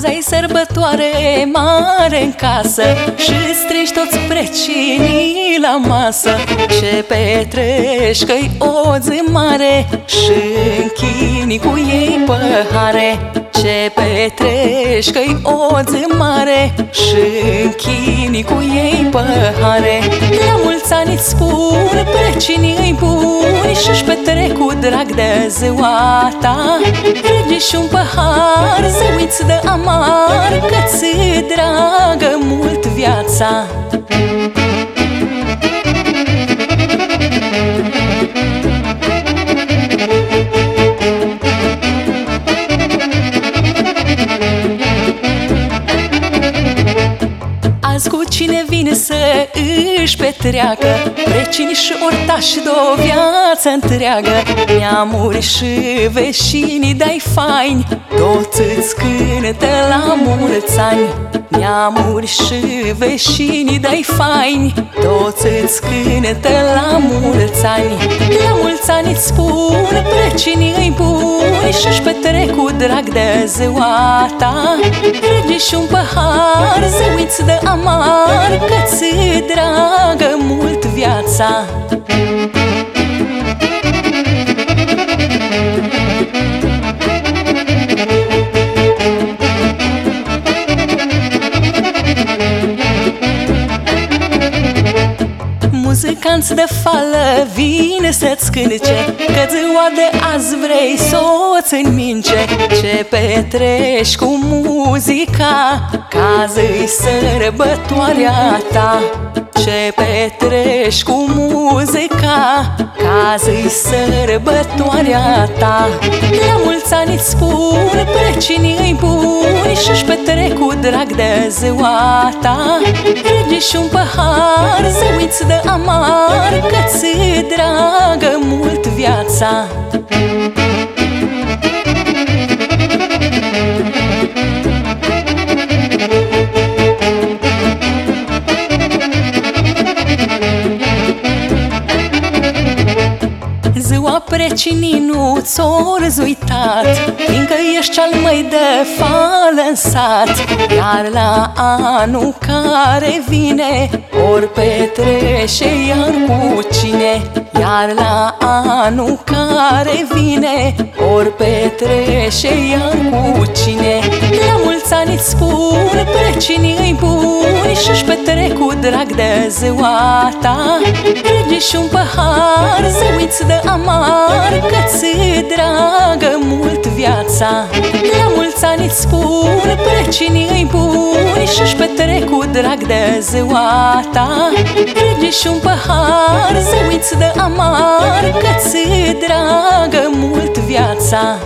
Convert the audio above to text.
soare mare în casă Și strângi toți precinii la masă. Ce petrești că-i o zi mare Și închini cu ei păhare. Ce petrești că-i o zi mare Și închini cu ei păhare La mulți ani îți spun precinii buni Și-și petrec cu drag de ziua ta Rege și un pahar, să uiți de amar Că ți dragă mult viața cine vine să își petreacă? Precini și ortași de o viață întreagă. Neamuri și veșinii dai faini Toți îți cântă la mulți ani Neamuri și veșinii dai faini Toți îți cântă la mulți ani. La mulți ani îți spun precinii îi buni Și-și petrec cu drag de ziua ta. Rege și un pahar, să uiți de amar Că ți dragă mult viața Muzicanți de fală vine să-ți cânce Că ziua de azi vrei să o mince Ce petreci cu muzica Ca zi sărbătoarea ta? Ce petreci cu muzica Ca zi sărbătoarea ta? La mulți ani îți spun precinii buni Și-și petrec cu drag de ziua ta. Rege și un pahar, să uiți de amar Că ți dragă mult viața Ziua precinii nu ți-o răzuitat Fiindcă ești al mai de fală în sat Iar la anul care vine Ori petrece iar cu cine. Iar la anul care vine Ori petrece iar cu cine. La mulți ani îți spun precinii buni Și-și petrec cu drag de ziua ta. Rege și un pahar, să uiți de amar Că ți dragă mult viața. La mulți ani îți spun precinii buni Și-și petrec cu drag de ziua ta. Rege și un pahar, să uiți de amar Că ți dragă mult viața